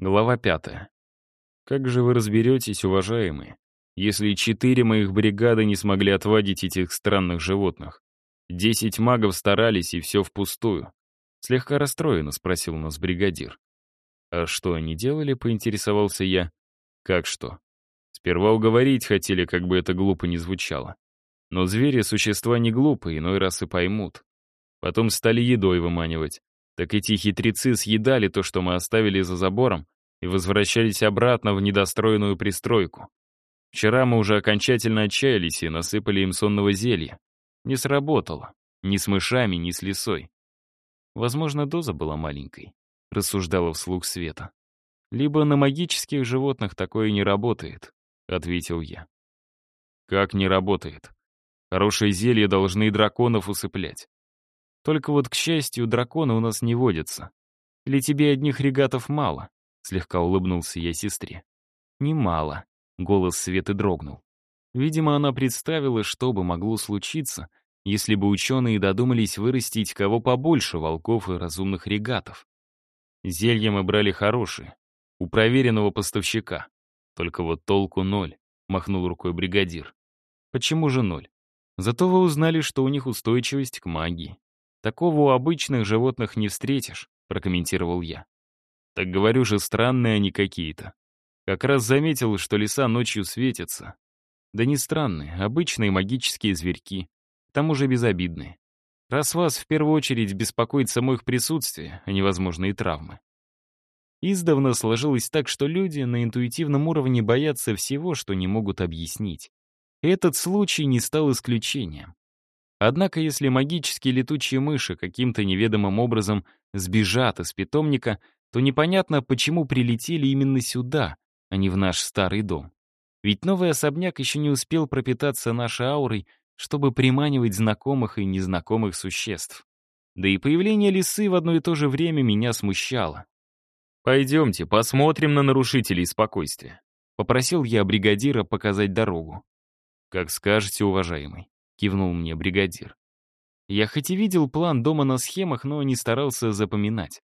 Глава пятая. Как же вы разберетесь, уважаемые, если четыре моих бригады не смогли отвадить этих странных животных? Десять магов старались, и все впустую. Слегка расстроенно спросил нас бригадир. А что они делали, поинтересовался я. Как что? Сперва уговорить хотели, как бы это глупо не звучало. Но звери — существа не глупые, иной раз и поймут. Потом стали едой выманивать. Так эти хитрецы съедали то, что мы оставили за забором, и возвращались обратно в недостроенную пристройку. Вчера мы уже окончательно отчаялись и насыпали им сонного зелья. Не сработало. Ни с мышами, ни с лисой. Возможно, доза была маленькой, рассуждала вслух Света. Либо на магических животных такое не работает, ответил я. Как не работает? Хорошие зелья должны и драконов усыплять. Только вот, к счастью, драконы у нас не водятся. Или тебе одних регатов мало?» Слегка улыбнулся я сестре. «Немало», — голос Светы дрогнул. Видимо, она представила, что бы могло случиться, если бы ученые додумались вырастить кого побольше волков и разумных регатов. Зелья мы брали хорошие, у проверенного поставщика. Только вот толку ноль, махнул рукой бригадир. Почему же ноль? Зато вы узнали, что у них устойчивость к магии. Такого у обычных животных не встретишь, прокомментировал я. Так говорю же, странные они какие-то. Как раз заметил, что леса ночью светятся. Да не странные, обычные магические зверьки. К тому же безобидные. Раз вас в первую очередь беспокоит само их присутствие, а не возможные травмы. Издавна сложилось так, что люди на интуитивном уровне боятся всего, что не могут объяснить. Этот случай не стал исключением. Однако, если магические летучие мыши каким-то неведомым образом сбежат из питомника, то непонятно, почему прилетели именно сюда, а не в наш старый дом. Ведь новый особняк еще не успел пропитаться нашей аурой, чтобы приманивать знакомых и незнакомых существ. Да и появление лисы в одно и то же время меня смущало. «Пойдемте, посмотрим на нарушителей спокойствия», — попросил я бригадира показать дорогу. «Как скажете, уважаемый» кивнул мне бригадир. Я хоть и видел план дома на схемах, но не старался запоминать.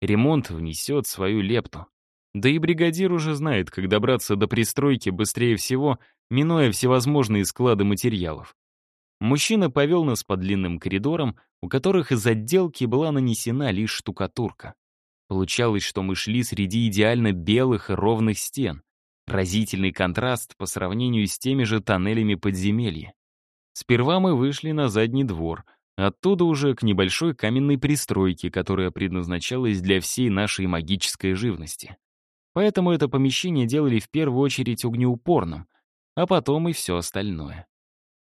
Ремонт внесет свою лепту. Да и бригадир уже знает, как добраться до пристройки быстрее всего, минуя всевозможные склады материалов. Мужчина повел нас по длинным коридорам, у которых из отделки была нанесена лишь штукатурка. Получалось, что мы шли среди идеально белых и ровных стен. Разительный контраст по сравнению с теми же тоннелями подземелья. Сперва мы вышли на задний двор, оттуда уже к небольшой каменной пристройке, которая предназначалась для всей нашей магической живности. Поэтому это помещение делали в первую очередь огнеупорным, а потом и все остальное.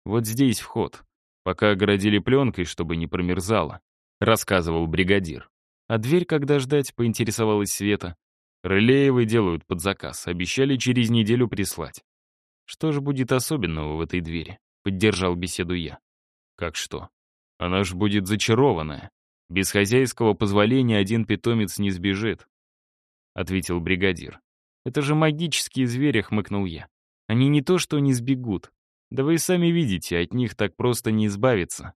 Вот здесь вход. Пока огородили пленкой, чтобы не промерзало, рассказывал бригадир. А дверь когда ждать, поинтересовалась Света. Рылеевы делают под заказ, обещали через неделю прислать. Что же будет особенного в этой двери? — поддержал беседу я. «Как что? Она ж будет зачарованная. Без хозяйского позволения один питомец не сбежит», — ответил бригадир. «Это же магические звери», — хмыкнул я. «Они не то что не сбегут. Да вы и сами видите, от них так просто не избавиться.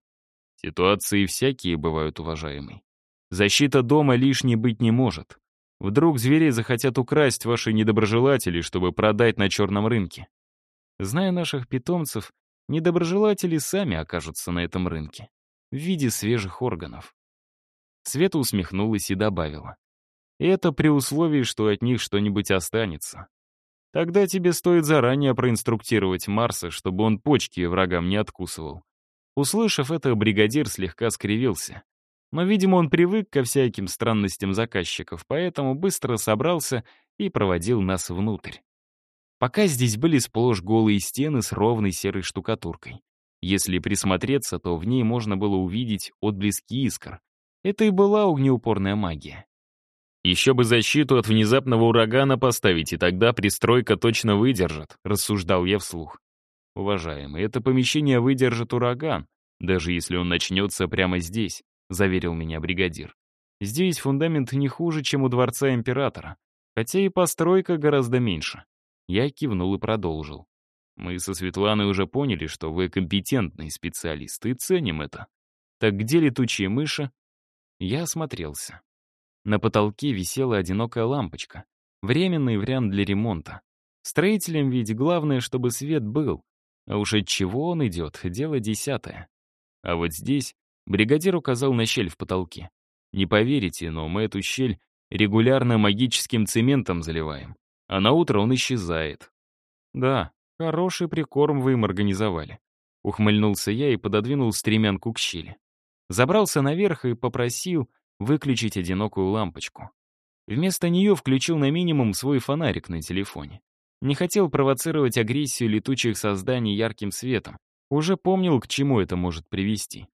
Ситуации всякие бывают, уважаемый. Защита дома лишней быть не может. Вдруг зверей захотят украсть ваши недоброжелатели, чтобы продать на черном рынке. Зная наших питомцев, недоброжелатели сами окажутся на этом рынке в виде свежих органов. Света усмехнулась и добавила. это при условии, что от них что-нибудь останется. Тогда тебе стоит заранее проинструктировать Марса, чтобы он почки врагам не откусывал. Услышав это, бригадир слегка скривился. Но, видимо, он привык ко всяким странностям заказчиков, поэтому быстро собрался и проводил нас внутрь. Пока здесь были сплошь голые стены с ровной серой штукатуркой. Если присмотреться, то в ней можно было увидеть отблески искр. Это и была огнеупорная магия. «Еще бы защиту от внезапного урагана поставить, и тогда пристройка точно выдержит», — рассуждал я вслух. «Уважаемый, это помещение выдержит ураган, даже если он начнется прямо здесь», — заверил меня бригадир. «Здесь фундамент не хуже, чем у дворца императора, хотя и постройка гораздо меньше. Я кивнул и продолжил. Мы со Светланой уже поняли, что вы компетентный специалист и ценим это. Так где летучие мыши? Я осмотрелся. На потолке висела одинокая лампочка, Временный вариант для ремонта. Строителям ведь главное, чтобы свет был. А уж от чего он идет, дело десятое. А вот здесь бригадир указал на щель в потолке. Не поверите, но мы эту щель регулярно магическим цементом заливаем. А на утро он исчезает. Да, хороший прикорм вы им организовали. Ухмыльнулся я и пододвинул стремянку к щели. Забрался наверх и попросил выключить одинокую лампочку. Вместо нее включил на минимум свой фонарик на телефоне. Не хотел провоцировать агрессию летучих созданий ярким светом. Уже помнил, к чему это может привести.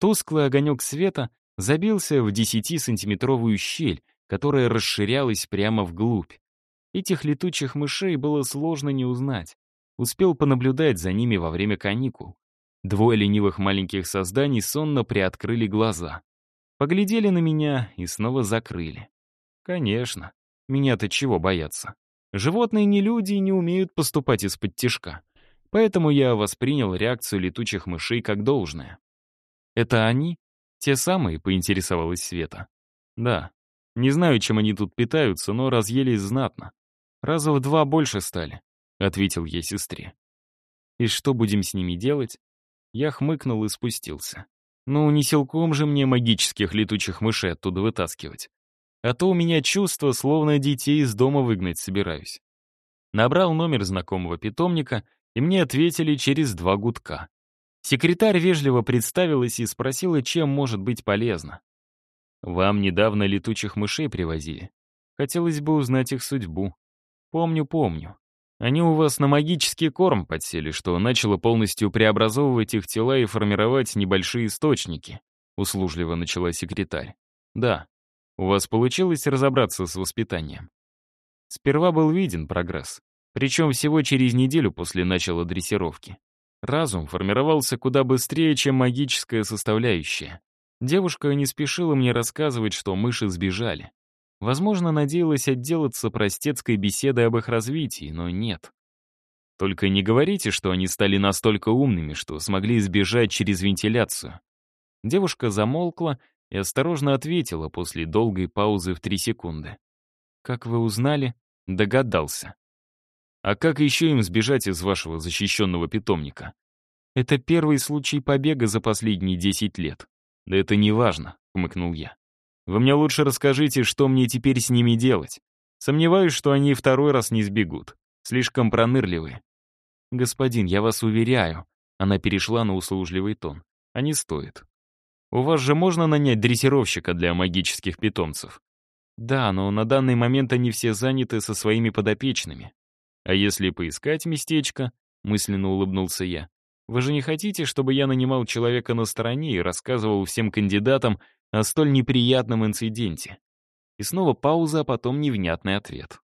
Тусклый огонек света забился в 10-сантиметровую щель, которая расширялась прямо вглубь. Этих летучих мышей было сложно не узнать. Успел понаблюдать за ними во время каникул. Двое ленивых маленьких созданий сонно приоткрыли глаза. Поглядели на меня и снова закрыли. Конечно, меня-то чего бояться? Животные не люди и не умеют поступать из-под тишка. Поэтому я воспринял реакцию летучих мышей как должное. «Это они? Те самые?» — поинтересовалась Света. «Да. Не знаю, чем они тут питаются, но разъелись знатно. Раза в два больше стали», — ответил я сестре. «И что будем с ними делать?» Я хмыкнул и спустился. «Ну, не силком же мне магических летучих мышей оттуда вытаскивать. А то у меня чувство, словно детей из дома выгнать собираюсь. Набрал номер знакомого питомника, и мне ответили через два гудка. Секретарь вежливо представилась и спросила, чем может быть полезно. «Вам недавно летучих мышей привозили. Хотелось бы узнать их судьбу. Помню, помню. Они у вас на магический корм подсели, что начало полностью преобразовывать их тела и формировать небольшие источники», услужливо начала секретарь. «Да, у вас получилось разобраться с воспитанием? Сперва был виден прогресс, причем всего через неделю после начала дрессировки. Разум формировался куда быстрее, чем магическая составляющая. Девушка не спешила мне рассказывать, что мыши сбежали. Возможно, надеялась отделаться простецкой беседой об их развитии, но нет. Только не говорите, что они стали настолько умными, что смогли сбежать через вентиляцию. Девушка замолкла и осторожно ответила после долгой паузы в три секунды. «Как вы узнали?» «Догадался». «А как еще им сбежать из вашего защищенного питомника?» «Это первый случай побега за последние десять лет». «Да это не важно», — хмыкнул я. «Вы мне лучше расскажите, что мне теперь с ними делать. Сомневаюсь, что они второй раз не сбегут. Слишком пронырливые». «Господин, я вас уверяю», — она перешла на услужливый тон. «А не стоит. У вас же можно нанять дрессировщика для магических питомцев? Да, но на данный момент они все заняты со своими подопечными. А если поискать местечко, мысленно улыбнулся я, вы же не хотите, чтобы я нанимал человека на стороне и рассказывал всем кандидатам о столь неприятном инциденте? И снова пауза, а потом невнятный ответ.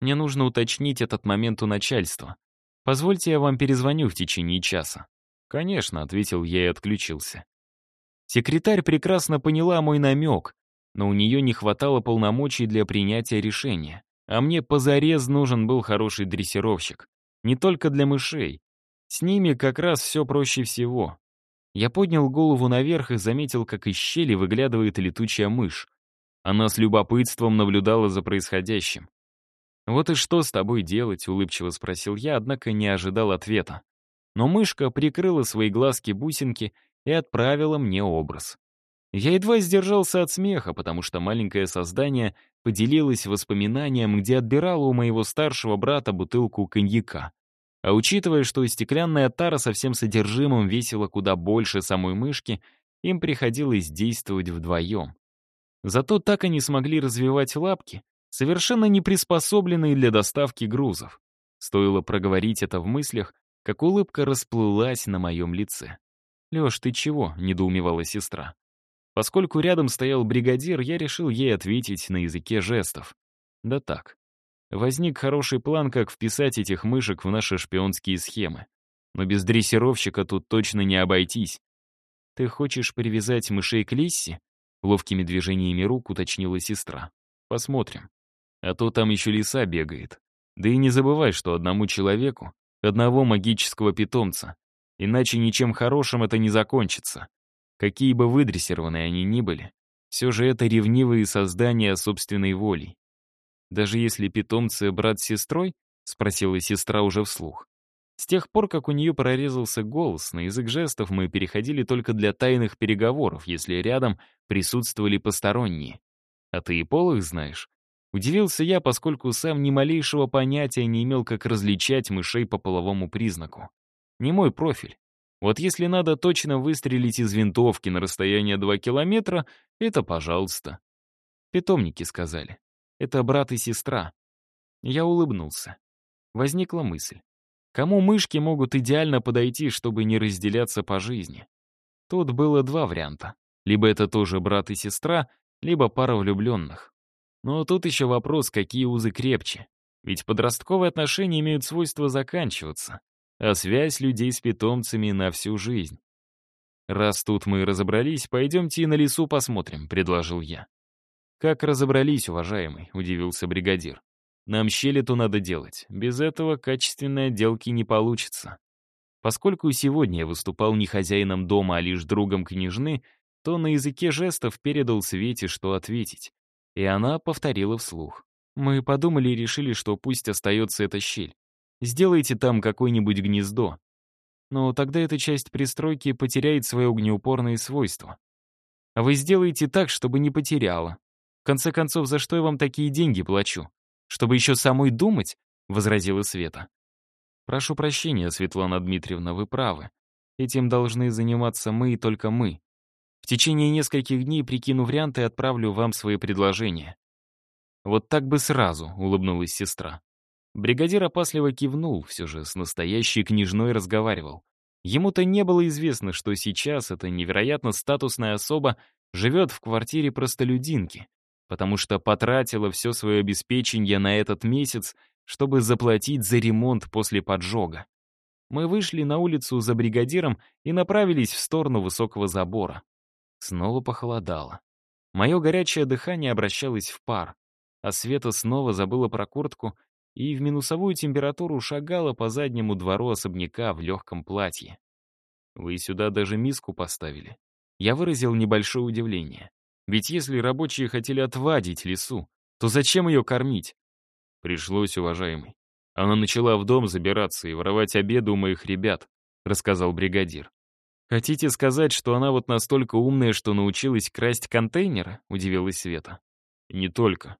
Мне нужно уточнить этот момент у начальства. Позвольте, я вам перезвоню в течение часа. Конечно, ответил я и отключился. Секретарь прекрасно поняла мой намек, но у нее не хватало полномочий для принятия решения. А мне позарез нужен был хороший дрессировщик. Не только для мышей. С ними как раз все проще всего. Я поднял голову наверх и заметил, как из щели выглядывает летучая мышь. Она с любопытством наблюдала за происходящим. «Вот и что с тобой делать?» — улыбчиво спросил я, однако не ожидал ответа. Но мышка прикрыла свои глазки-бусинки и отправила мне образ. Я едва сдержался от смеха, потому что маленькое создание поделилось воспоминанием, где отбирало у моего старшего брата бутылку коньяка. А учитывая, что стеклянная тара со всем содержимым весила куда больше самой мышки, им приходилось действовать вдвоем. Зато так они смогли развивать лапки, совершенно не приспособленные для доставки грузов. Стоило проговорить это в мыслях, как улыбка расплылась на моем лице. «Лёш, ты чего?» — недоумевала сестра. Поскольку рядом стоял бригадир, я решил ей ответить на языке жестов. Да так. Возник хороший план, как вписать этих мышек в наши шпионские схемы. Но без дрессировщика тут точно не обойтись. «Ты хочешь привязать мышей к Лисси?» Ловкими движениями рук уточнила сестра. «Посмотрим. А то там еще лиса бегает. Да и не забывай, что одному человеку, одного магического питомца, Иначе ничем хорошим это не закончится. Какие бы выдрессированные они ни были, все же это ревнивые создания собственной волей. Даже если питомцы брат с сестрой? Спросила сестра уже вслух. С тех пор, как у нее прорезался голос, на язык жестов мы переходили только для тайных переговоров, если рядом присутствовали посторонние. А ты и пол их знаешь? Удивился я, поскольку сам ни малейшего понятия не имел, как различать мышей по половому признаку. Не мой профиль. Вот если надо точно выстрелить из винтовки на расстояние 2 километра, это пожалуйста. Питомники сказали. Это брат и сестра. Я улыбнулся. Возникла мысль. Кому мышки могут идеально подойти, чтобы не разделяться по жизни? Тут было два варианта. Либо это тоже брат и сестра, либо пара влюбленных. Но тут еще вопрос, какие узы крепче. Ведь подростковые отношения имеют свойство заканчиваться, а связь людей с питомцами на всю жизнь. «Раз тут мы разобрались, пойдемте и на лесу посмотрим», — предложил я. «Как разобрались, уважаемый?» — удивился бригадир. Нам щелету надо делать. Без этого качественной отделки не получится. Поскольку сегодня я выступал не хозяином дома, а лишь другом княжны, то на языке жестов передал Свете, что ответить. И она повторила вслух. Мы подумали и решили, что пусть остается эта щель. Сделайте там какое-нибудь гнездо. Но тогда эта часть пристройки потеряет свои огнеупорные свойства. А вы сделаете так, чтобы не потеряла. Конце концов, за что я вам такие деньги плачу? Чтобы еще самой думать?» — возразила Света. «Прошу прощения, Светлана Дмитриевна, вы правы. Этим должны заниматься мы и только мы. В течение нескольких дней прикину варианты и отправлю вам свои предложения». «Вот так бы сразу», — улыбнулась сестра. Бригадир опасливо кивнул, все же с настоящей княжной разговаривал. Ему-то не было известно, что сейчас эта невероятно статусная особа живет в квартире простолюдинки, потому что потратила все свое обеспечение на этот месяц, чтобы заплатить за ремонт после поджога. Мы вышли на улицу за бригадиром и направились в сторону высокого забора. Снова похолодало. Мое горячее дыхание обращалось в пар, а Света снова забыла про куртку и в минусовую температуру шагала по заднему двору особняка в легком платье. «Вы сюда даже миску поставили». Я выразил небольшое удивление. Ведь если рабочие хотели отвадить лесу, то зачем ее кормить? Пришлось, уважаемый. Она начала в дом забираться и воровать обеды у моих ребят, рассказал бригадир. Хотите сказать, что она вот настолько умная, что научилась красть контейнеры? Удивилась Света. Не только.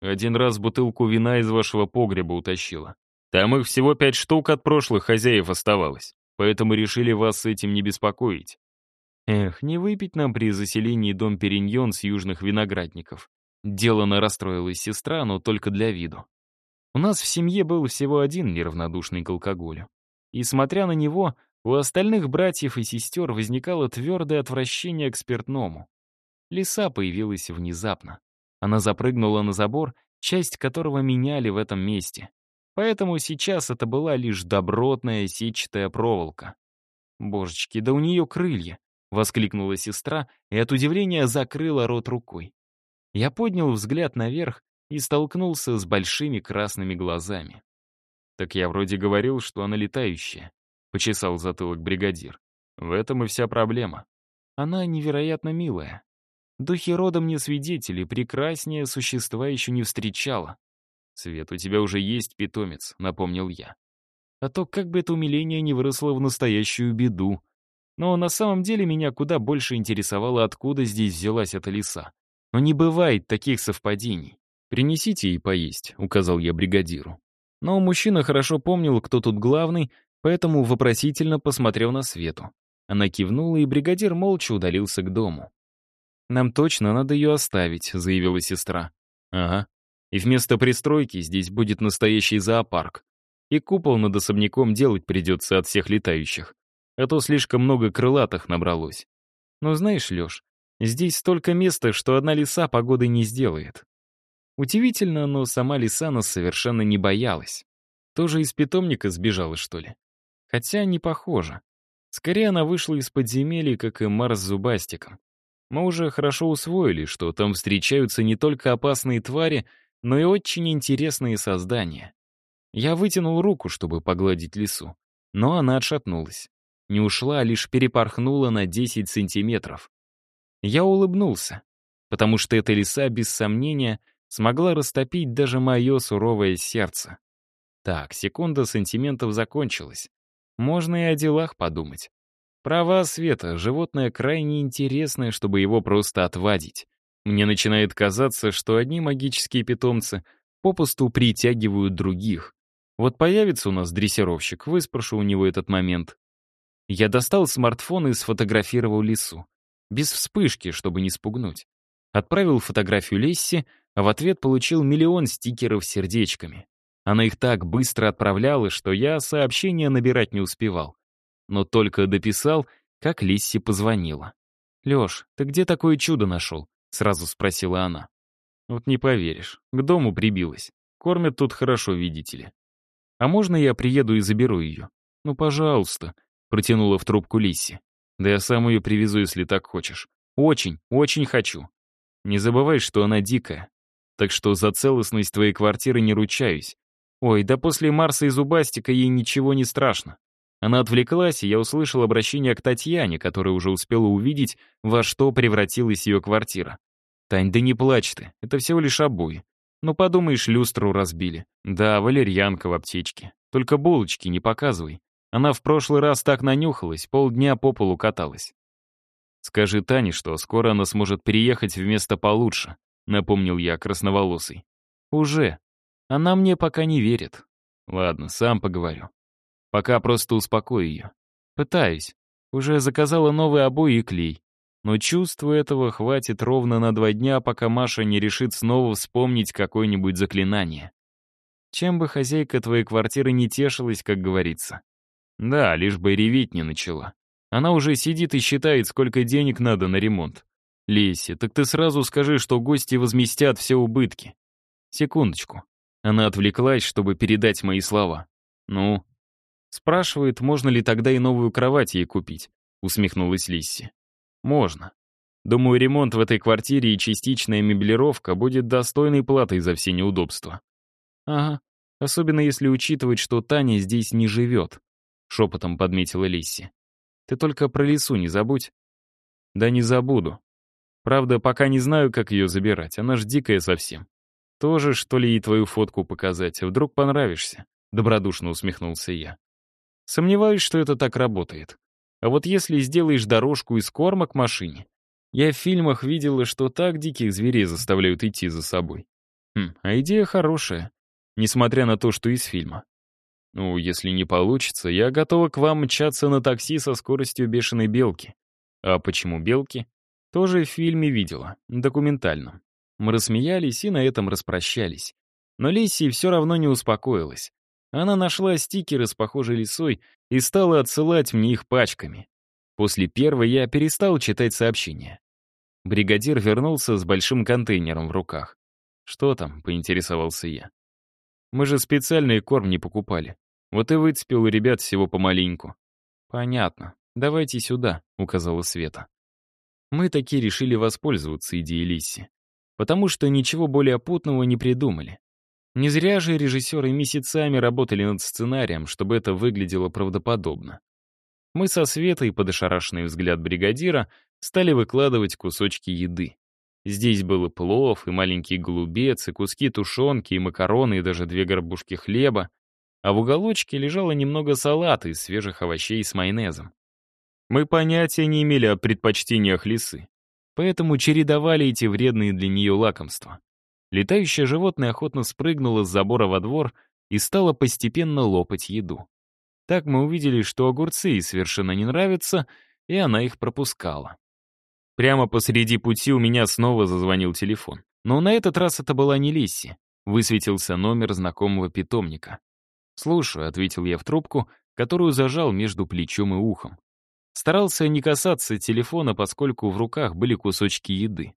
Один раз бутылку вина из вашего погреба утащила. Там их всего пять штук от прошлых хозяев оставалось, поэтому решили вас с этим не беспокоить. Эх, не выпить нам при заселении дом Периньон с южных виноградников. Делано расстроилась сестра, но только для виду. У нас в семье был всего один неравнодушный к алкоголю. И, смотря на него, у остальных братьев и сестер возникало твердое отвращение к спиртному. Лиса появилась внезапно. Она запрыгнула на забор, часть которого меняли в этом месте. Поэтому сейчас это была лишь добротная сетчатая проволока. Божечки, да у нее крылья. — воскликнула сестра и от удивления закрыла рот рукой. Я поднял взгляд наверх и столкнулся с большими красными глазами. «Так я вроде говорил, что она летающая», — почесал затылок бригадир. «В этом и вся проблема. Она невероятно милая. Духи родом не свидетели, прекраснее существа еще не встречала. «Свет, у тебя уже есть питомец», — напомнил я. А то как бы это умиление не выросло в настоящую беду, но на самом деле меня куда больше интересовало, откуда здесь взялась эта лиса. Но не бывает таких совпадений. «Принесите ей поесть», — указал я бригадиру. Но мужчина хорошо помнил, кто тут главный, поэтому вопросительно посмотрел на Свету. Она кивнула, и бригадир молча удалился к дому. «Нам точно надо ее оставить», — заявила сестра. «Ага. И вместо пристройки здесь будет настоящий зоопарк. И купол над особняком делать придется от всех летающих а то слишком много крылатых набралось. Но знаешь, Лёш, здесь столько места, что одна лиса погоды не сделает. Удивительно, но сама лиса нас совершенно не боялась. Тоже из питомника сбежала, что ли? Хотя не похоже. Скорее, она вышла из подземелья, как и Марс с Зубастиком. Мы уже хорошо усвоили, что там встречаются не только опасные твари, но и очень интересные создания. Я вытянул руку, чтобы погладить лису, но она отшатнулась не ушла, а лишь перепорхнула на 10 сантиметров. Я улыбнулся, потому что эта лиса, без сомнения, смогла растопить даже мое суровое сердце. Так, секунда сантиментов закончилась. Можно и о делах подумать. Права, Света, животное крайне интересное, чтобы его просто отвадить. Мне начинает казаться, что одни магические питомцы попусту притягивают других. Вот появится у нас дрессировщик, выспрошу у него этот момент. Я достал смартфон и сфотографировал лису. Без вспышки, чтобы не спугнуть. Отправил фотографию Лесси, а в ответ получил миллион стикеров с сердечками. Она их так быстро отправляла, что я сообщения набирать не успевал. Но только дописал, как Лисси позвонила. «Лёш, ты где такое чудо нашел?» — сразу спросила она. «Вот не поверишь, к дому прибилась. Кормят тут хорошо, видите ли. А можно я приеду и заберу ее?» «Ну, пожалуйста», — протянула в трубку Лисси. «Да я сам ее привезу, если так хочешь. Очень, очень хочу. Не забывай, что она дикая. Так что за целостность твоей квартиры не ручаюсь. Ой, да после Марса и Зубастика ей ничего не страшно. Она отвлеклась, и я услышал обращение к Татьяне, которая уже успела увидеть, во что превратилась ее квартира. «Тань, да не плачь ты, это всего лишь обои. Ну, подумаешь, люстру разбили. Да, валерьянка в аптечке. Только булочки не показывай. Она в прошлый раз так нанюхалась, полдня по полу каталась. Скажи Тане, что скоро она сможет переехать в место получше», — напомнил я красноволосый. «Уже. Она мне пока не верит. Ладно, сам поговорю. Пока просто успокою ее. Пытаюсь. Уже заказала новые обои и клей. Но чувству этого хватит ровно на два дня, пока Маша не решит снова вспомнить какое-нибудь заклинание. Чем бы хозяйка твоей квартиры не тешилась, как говорится. Да, лишь бы реветь не начала. Она уже сидит и считает, сколько денег надо на ремонт. Леся, так ты сразу скажи, что гости возместят все убытки. Секундочку. Она отвлеклась, чтобы передать мои слова. Ну, Спрашивает, можно ли тогда и новую кровать ей купить, усмехнулась Лисси. Можно. Думаю, ремонт в этой квартире и частичная меблировка будет достойной платой за все неудобства. Ага, особенно если учитывать, что Таня здесь не живет, шепотом подметила Лисси. Ты только про лесу не забудь. Да не забуду. Правда, пока не знаю, как ее забирать, она ж дикая совсем. Тоже, что ли, ей твою фотку показать, вдруг понравишься? Добродушно усмехнулся я. Сомневаюсь, что это так работает. А вот если сделаешь дорожку из корма к машине, я в фильмах видела, что так диких зверей заставляют идти за собой. Хм, а идея хорошая, несмотря на то, что из фильма. Ну, если не получится, я готова к вам мчаться на такси со скоростью бешеной белки. А почему белки? Тоже в фильме видела, документальном. Мы рассмеялись и на этом распрощались. Но Лисси все равно не успокоилась. Она нашла стикеры с похожей лисой и стала отсылать мне их пачками. После первой я перестал читать сообщения. Бригадир вернулся с большим контейнером в руках. «Что там?» — поинтересовался я. «Мы же специальный корм не покупали. Вот и выцепил у ребят всего помаленьку». «Понятно. Давайте сюда», — указала Света. Мы таки решили воспользоваться идеей Лисси, потому что ничего более путного не придумали. Не зря же режиссеры месяцами работали над сценарием, чтобы это выглядело правдоподобно. Мы со Светой, под ошарашенный взгляд бригадира, стали выкладывать кусочки еды. Здесь был и плов, и маленький голубец, и куски тушенки, и макароны, и даже две горбушки хлеба. А в уголочке лежало немного салата из свежих овощей с майонезом. Мы понятия не имели о предпочтениях лисы, поэтому чередовали эти вредные для нее лакомства. Летающее животное охотно спрыгнуло с забора во двор и стало постепенно лопать еду. Так мы увидели, что огурцы ей совершенно не нравятся, и она их пропускала. Прямо посреди пути у меня снова зазвонил телефон. Но на этот раз это была не Лисси. Высветился номер знакомого питомника. «Слушаю», — ответил я в трубку, которую зажал между плечом и ухом. Старался не касаться телефона, поскольку в руках были кусочки еды.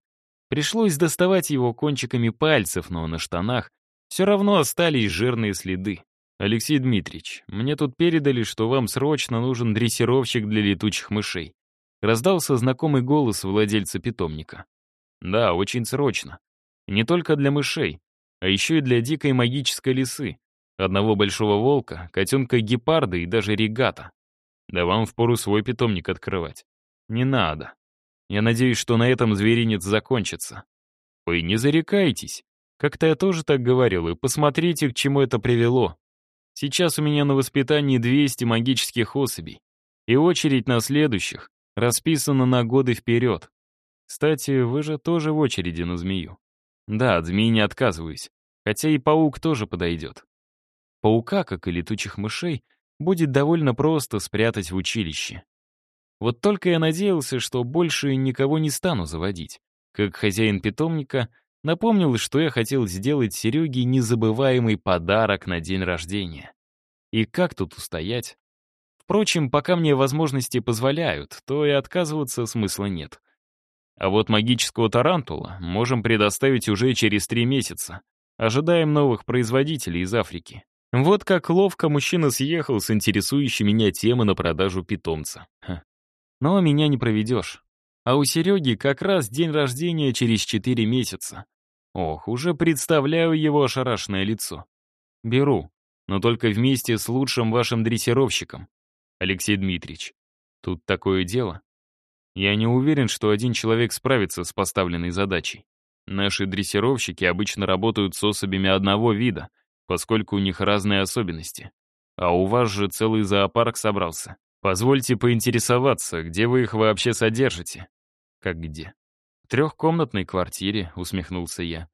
Пришлось доставать его кончиками пальцев, но на штанах все равно остались жирные следы. «Алексей Дмитриевич, мне тут передали, что вам срочно нужен дрессировщик для летучих мышей». Раздался знакомый голос владельца питомника. «Да, очень срочно. Не только для мышей, а еще и для дикой магической лисы, одного большого волка, котенка-гепарда и даже регата. Да вам впору свой питомник открывать. Не надо. Я надеюсь, что на этом зверинец закончится. Вы не зарекайтесь. Как-то я тоже так говорил, и посмотрите, к чему это привело. Сейчас у меня на воспитании 200 магических особей, и очередь на следующих расписана на годы вперед. Кстати, вы же тоже в очереди на змею. Да, от змеи не отказываюсь, хотя и паук тоже подойдет. Паука, как и летучих мышей, будет довольно просто спрятать в училище. Вот только я надеялся, что больше никого не стану заводить. Как хозяин питомника, напомнил, что я хотел сделать Сереге незабываемый подарок на день рождения. И как тут устоять? Впрочем, пока мне возможности позволяют, то и отказываться смысла нет. А вот магического тарантула можем предоставить уже через три месяца. Ожидаем новых производителей из Африки. Вот как ловко мужчина съехал с интересующей меня темы на продажу питомца. Ха. Но меня не проведешь. А у Сереги как раз день рождения через четыре месяца. Ох, уже представляю его ошарашенное лицо. Беру, но только вместе с лучшим вашим дрессировщиком. Алексей Дмитриевич, тут такое дело. Я не уверен, что один человек справится с поставленной задачей. Наши дрессировщики обычно работают с особями одного вида, поскольку у них разные особенности. А у вас же целый зоопарк собрался. Позвольте поинтересоваться, где вы их вообще содержите? Как где? В трехкомнатной квартире, усмехнулся я.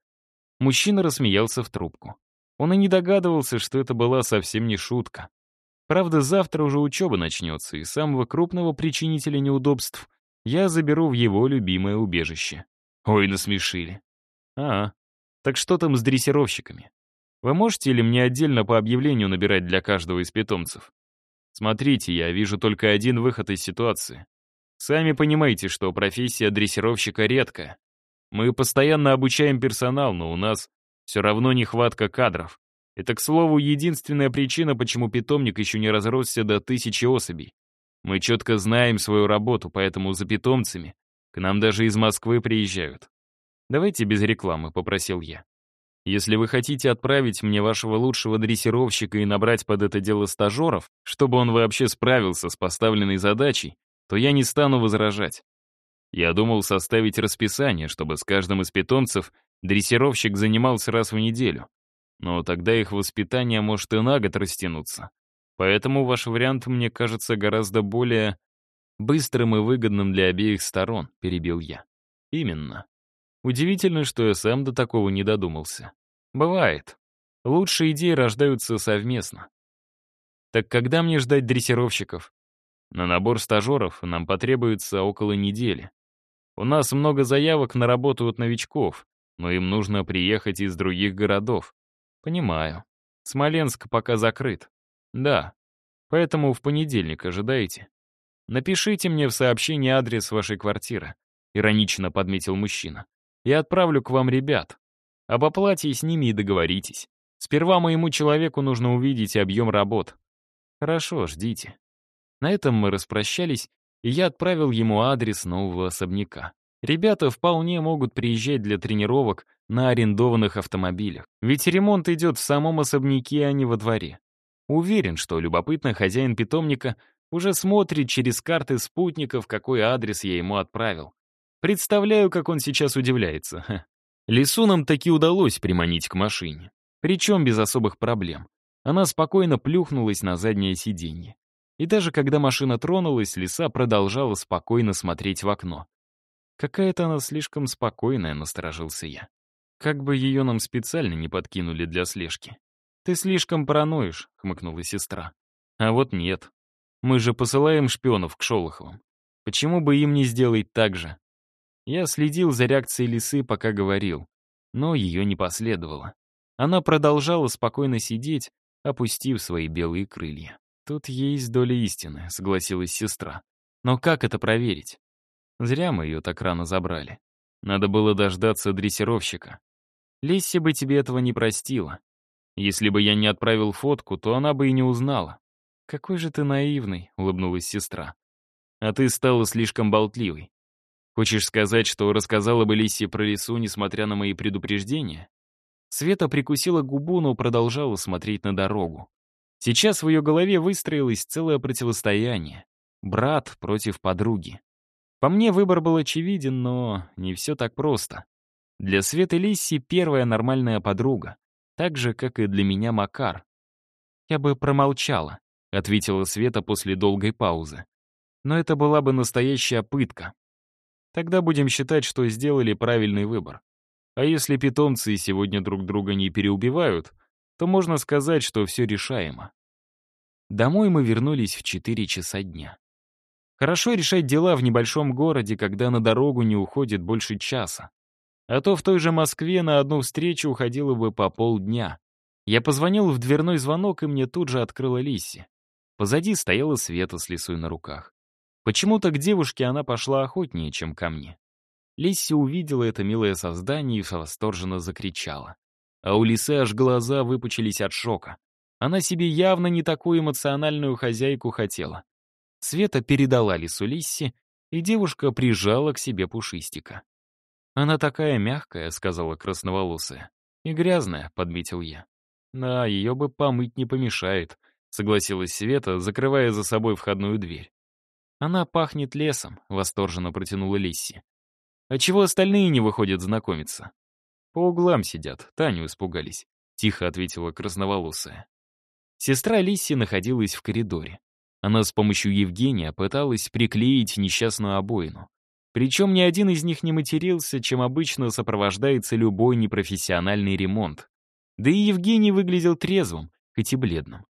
Мужчина рассмеялся в трубку. Он и не догадывался, что это была совсем не шутка. Правда, завтра уже учеба начнется, и самого крупного причинителя неудобств я заберу в его любимое убежище. Ой, насмешили. А, так что там с дрессировщиками? Вы можете или мне отдельно по объявлению набирать для каждого из питомцев? Смотрите, я вижу только один выход из ситуации. Сами понимаете, что профессия дрессировщика редкая. Мы постоянно обучаем персонал, но у нас все равно нехватка кадров. Это, к слову, единственная причина, почему питомник еще не разросся до тысячи особей. Мы четко знаем свою работу, поэтому за питомцами к нам даже из Москвы приезжают. «Давайте без рекламы», — попросил я. Если вы хотите отправить мне вашего лучшего дрессировщика и набрать под это дело стажеров, чтобы он вообще справился с поставленной задачей, то я не стану возражать. Я думал составить расписание, чтобы с каждым из питомцев дрессировщик занимался раз в неделю. Но тогда их воспитание может и на год растянуться. Поэтому ваш вариант мне кажется гораздо более быстрым и выгодным для обеих сторон, перебил я. Именно. Удивительно, что я сам до такого не додумался. Бывает. Лучшие идеи рождаются совместно. Так когда мне ждать дрессировщиков? На набор стажеров нам потребуется около недели. У нас много заявок на работу от новичков, но им нужно приехать из других городов. Понимаю. Смоленск пока закрыт. Да. Поэтому в понедельник ожидаете. Напишите мне в сообщении адрес вашей квартиры, иронично подметил мужчина. Я отправлю к вам ребят. Об оплате с ними и договоритесь. Сперва моему человеку нужно увидеть объем работ. Хорошо, ждите. На этом мы распрощались, и я отправил ему адрес нового особняка. Ребята вполне могут приезжать для тренировок на арендованных автомобилях. Ведь ремонт идет в самом особняке, а не во дворе. Уверен, что любопытный хозяин питомника уже смотрит через карты спутников, какой адрес я ему отправил. Представляю, как он сейчас удивляется. Лису нам таки удалось приманить к машине. Причем без особых проблем. Она спокойно плюхнулась на заднее сиденье. И даже когда машина тронулась, лиса продолжала спокойно смотреть в окно. Какая-то она слишком спокойная, насторожился я. Как бы ее нам специально не подкинули для слежки. «Ты слишком параноишь», — хмыкнула сестра. «А вот нет. Мы же посылаем шпионов к Шолоховым. Почему бы им не сделать так же?» Я следил за реакцией лисы, пока говорил, но ее не последовало. Она продолжала спокойно сидеть, опустив свои белые крылья. «Тут есть доля истины», — согласилась сестра. «Но как это проверить? Зря мы ее так рано забрали. Надо было дождаться дрессировщика. Лисси бы тебе этого не простила. Если бы я не отправил фотку, то она бы и не узнала. «Какой же ты наивный», — улыбнулась сестра. «А ты стала слишком болтливой. Хочешь сказать, что рассказала бы Лисе про лесу, несмотря на мои предупреждения? Света прикусила губу, но продолжала смотреть на дорогу. Сейчас в ее голове выстроилось целое противостояние. Брат против подруги. По мне выбор был очевиден, но не все так просто. Для Светы Лисси первая нормальная подруга, так же, как и для меня Макар. «Я бы промолчала», — ответила Света после долгой паузы. «Но это была бы настоящая пытка. Тогда будем считать, что сделали правильный выбор. А если питомцы сегодня друг друга не переубивают, то можно сказать, что все решаемо. Домой мы вернулись в 4 часа дня. Хорошо решать дела в небольшом городе, когда на дорогу не уходит больше часа. А то в той же Москве на одну встречу уходило бы по полдня. Я позвонил в дверной звонок, и мне тут же открыла Лисси. Позади стояла Света с лисой на руках. Почему-то к девушке она пошла охотнее, чем ко мне. Лисси увидела это милое создание и восторженно закричала. А у лисы аж глаза выпучились от шока. Она себе явно не такую эмоциональную хозяйку хотела. Света передала лису Лисси, и девушка прижала к себе пушистика. «Она такая мягкая», — сказала красноволосая. «И грязная», — подметил я. «Да, ее бы помыть не помешает», — согласилась Света, закрывая за собой входную дверь. «Она пахнет лесом», — восторженно протянула Лисси. А чего остальные не выходят знакомиться? По углам сидят, Таню испугались, тихо ответила красноволосая. Сестра Лисси находилась в коридоре. Она с помощью Евгения пыталась приклеить несчастную обоину. Причем ни один из них не матерился, чем обычно сопровождается любой непрофессиональный ремонт. Да и Евгений выглядел трезвым, хоть и бледным.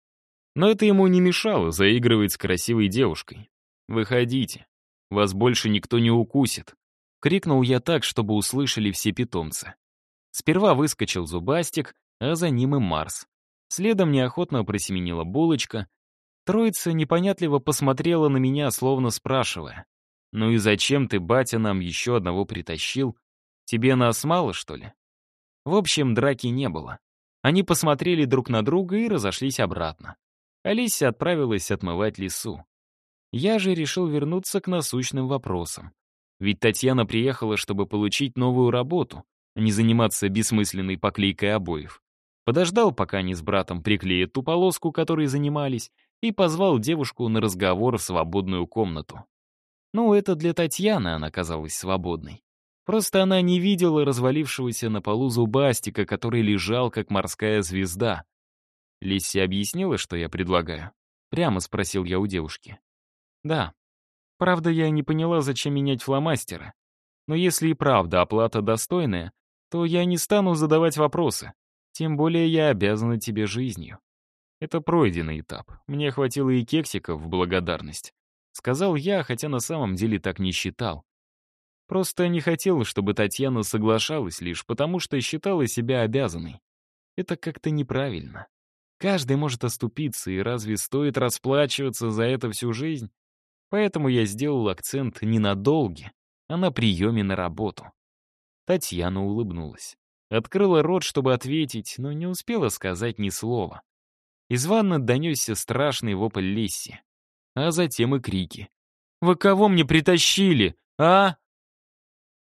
Но это ему не мешало заигрывать с красивой девушкой. «Выходите, вас больше никто не укусит», Крикнул я так, чтобы услышали все питомцы. Сперва выскочил Зубастик, а за ним и Марс. Следом неохотно просеменила булочка. Троица непонятливо посмотрела на меня, словно спрашивая. «Ну и зачем ты, батя, нам еще одного притащил? Тебе нас мало, что ли?» В общем, драки не было. Они посмотрели друг на друга и разошлись обратно. Алисия отправилась отмывать лесу. Я же решил вернуться к насущным вопросам. Ведь Татьяна приехала, чтобы получить новую работу, а не заниматься бессмысленной поклейкой обоев. Подождал, пока они с братом приклеят ту полоску, которой занимались, и позвал девушку на разговор в свободную комнату. Ну, это для Татьяны она казалась свободной. Просто она не видела развалившегося на полу зубастика, который лежал, как морская звезда. Лисси объяснила, что я предлагаю? Прямо спросил я у девушки. Да, Правда, я не поняла, зачем менять фломастеры. Но если и правда оплата достойная, то я не стану задавать вопросы. Тем более я обязана тебе жизнью. Это пройденный этап. Мне хватило и кексиков в благодарность. Сказал я, хотя на самом деле так не считал. Просто не хотел, чтобы Татьяна соглашалась лишь потому, что считала себя обязанной. Это как-то неправильно. Каждый может оступиться, и разве стоит расплачиваться за это всю жизнь? Поэтому я сделал акцент не на долге, а на приеме на работу. Татьяна улыбнулась. Открыла рот, чтобы ответить, но не успела сказать ни слова. Из ванны донесся страшный вопль Лесси, а затем и крики. «Вы кого мне притащили, а?»